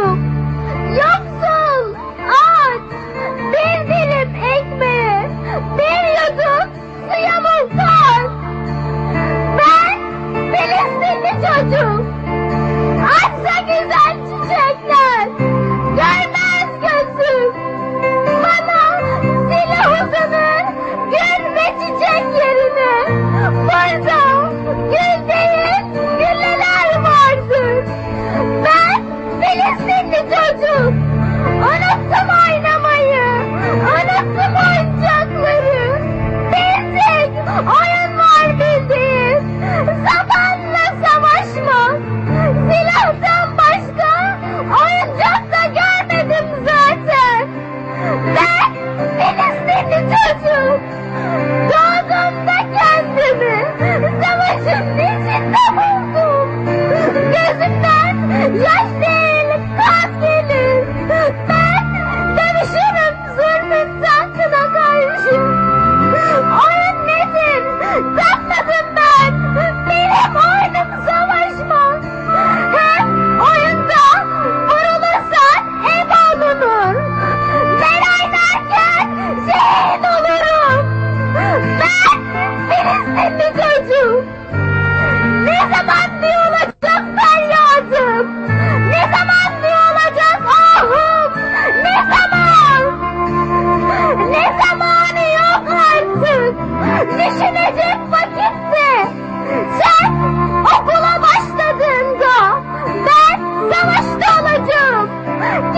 yok. Yoksul, aç, bir dilim ekmeğe, bir yudum suya muhtaç. Ben Filistinli çocuk.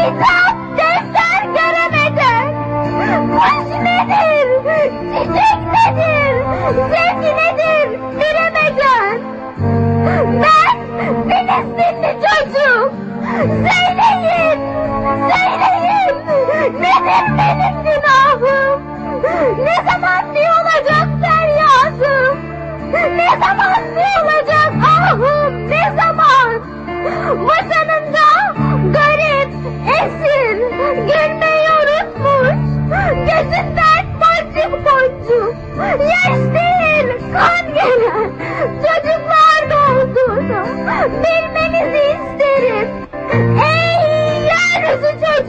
Evlat defter göremeden. Kuş nedir? Çiçek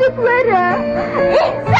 çocuklara. Hepsi.